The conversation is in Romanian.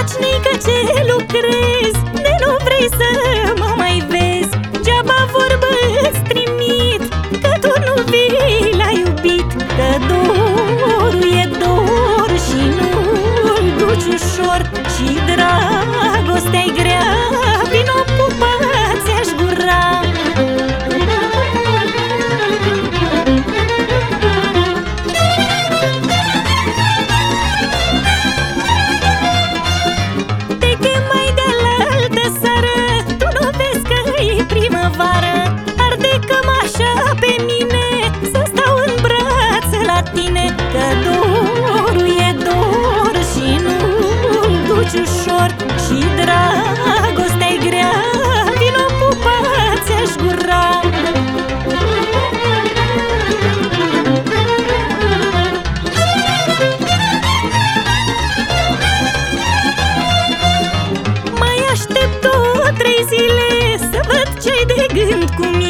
Dacnică ce lucrez De nu vrei să mă mai vezi? Geaba vorbă îți trimit Că tu nu vii la iubit. Că dorul e dor Și nu-l duci ușor Și drag. Tine Că dorul e dor și nu-l duci ușor Și dragostea-i grea. Vino pupați-aș gura. Mai aștept două, trei zile Să văd ce-ai de gând cu mine. Și de-o fi